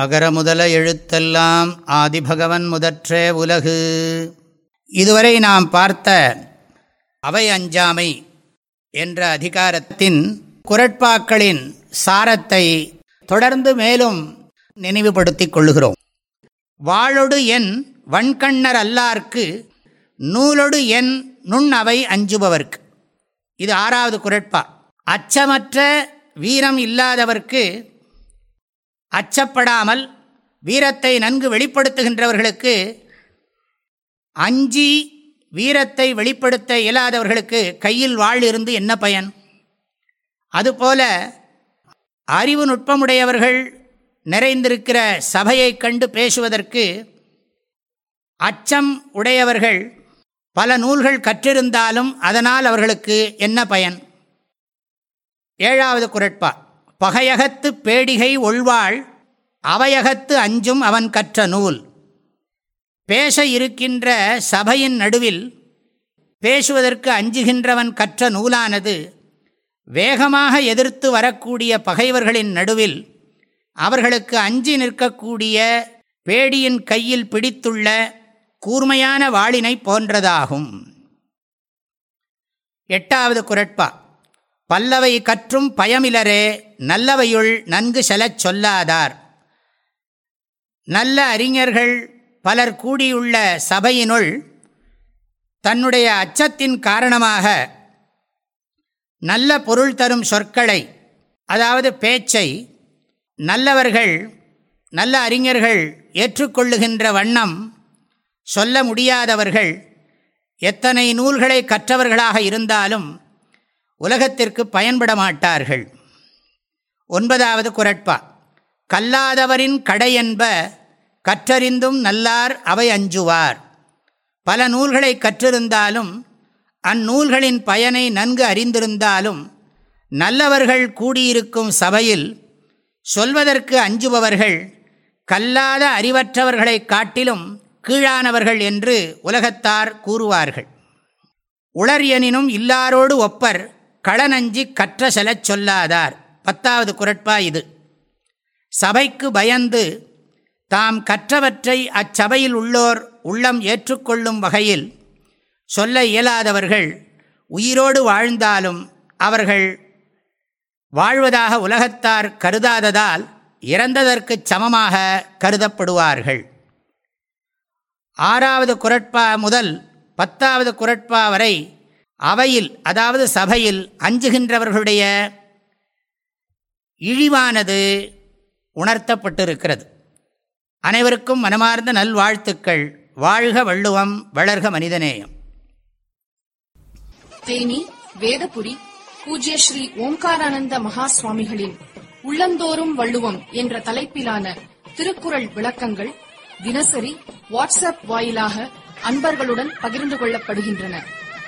அகர முதல எழுத்தெல்லாம் ஆதிபகவன் முதற்றே உலகு. இதுவரை நாம் பார்த்த அவை அஞ்சாமை என்ற அதிகாரத்தின் குரட்பாக்களின் சாரத்தை தொடர்ந்து மேலும் நினைவுபடுத்திக் கொள்ளுகிறோம். வாழொடு என் வன்கண்ணர் அல்லார்க்கு நூலொடு என் நுண் அவை அஞ்சுபவர்க்கு. இது ஆறாவது குரட்பா. அச்சமற்ற வீரம் இல்லாதவர்க்கு அச்சப்படாமல் வீரத்தை நன்கு வெளிப்படுத்துகின்றவர்களுக்கு அஞ்சி வீரத்தை வெளிப்படுத்த இயலாதவர்களுக்கு கையில் வாழ் இருந்து என்ன பயன்? அதுபோல அறிவு நுட்பமுடையவர்கள் நிறைந்திருக்கிற சபையை கண்டு பேசுவதற்கு அச்சம் உடையவர்கள் பல நூல்கள் கற்றிருந்தாலும் அதனால் அவர்களுக்கு என்ன பயன்? ஏழாவது குரட்பா. பகையகத்து பேடிகை ஒழ்வாள் அவையகத்து அஞ்சும் அவன் கற்ற நூல். பேச இருக்கின்ற சபையின் நடுவில் பேசுவதற்கு அஞ்சுகின்றவன் கற்ற நூலானது வேகமாக எதிர்த்து வரக்கூடிய பகைவர்களின் நடுவில் அவர்களுக்கு அஞ்சி நிற்கக்கூடிய பேடியின் கையில் பிடித்துள்ள கூர்மையான வாளினை போன்றதாகும். எட்டாவது குரட்பா. பல்லவை கற்றும் பயமிலரே நல்லவையுள் நன்கு செலச் சொல்லாதார். நல்ல அறிஞர்கள் பலர் கூடியுள்ள சபையினுள் தன்னுடைய அச்சத்தின் காரணமாக நல்ல பொருள் தரும் சொற்களை அதாவது பேச்சை நல்லவர்கள் நல்ல அறிஞர்கள் ஏற்றுக்கொள்ளுகின்ற வண்ணம் சொல்ல முடியாதவர்கள் எத்தனை நூல்களை கற்றவர்களாக இருந்தாலும் உலகத்திற்கு பயன்பட மாட்டார்கள் ஒன்பதாவது குரட்பா. கல்லாதவரின் கடை என்ப கற்றறிந்தும் நல்லார் அவை அஞ்சுவார். பல நூல்களை கற்றிருந்தாலும் அந்நூல்களின் பயனை நன்கு அறிந்திருந்தாலும் நல்லவர்கள் கூடியிருக்கும் சபையில் சொல்வதற்கு அஞ்சுபவர்கள் கல்லாத அறிவற்றவர்களை காட்டிலும் கீழானவர்கள் என்று உலகத்தார் கூறுவார்கள். உளர் எனினும் இல்லாரோடு ஒப்பர் களநஞ்சி கற்ற செலச் சொல்லாதார். பத்தாவது குரட்பா இது. சபைக்கு பயந்து தாம் கற்றவற்றை அச்சபையில் உள்ளோர் உள்ளம் ஏற்றுக்கொள்ளும் வகையில் சொல்ல இயலாதவர்கள் உயிரோடு வாழ்ந்தாலும் அவர்கள் வாழ்வதாக உலகத்தார் கருதாததால் இறந்ததற்கு சமமாக கருதப்படுவார்கள். ஆறாவது குரட்பா முதல் பத்தாவது குரட்பா வரை அவையில் அதாவது சபையில் அஞ்சுகின்றவர்களுடைய இழிவானது உணர்த்தப்பட்டிருக்கிறது. அனைவருக்கும் மனமார்ந்த நல்வாழ்த்துக்கள். வாழ்க வள்ளுவம் வளர்க மனிதநேயம். தேனி வேதபுரி பூஜ்ய ஸ்ரீ ஓம்காரானந்த மகா சுவாமிகளின் உள்ளந்தோறும் வள்ளுவம் என்ற தலைப்பிலான திருக்குறள் விளக்கங்கள் தினசரி வாட்ஸ்அப் வாயிலாக அன்பர்களுடன் பகிர்ந்து கொள்ளப்படுகின்றன.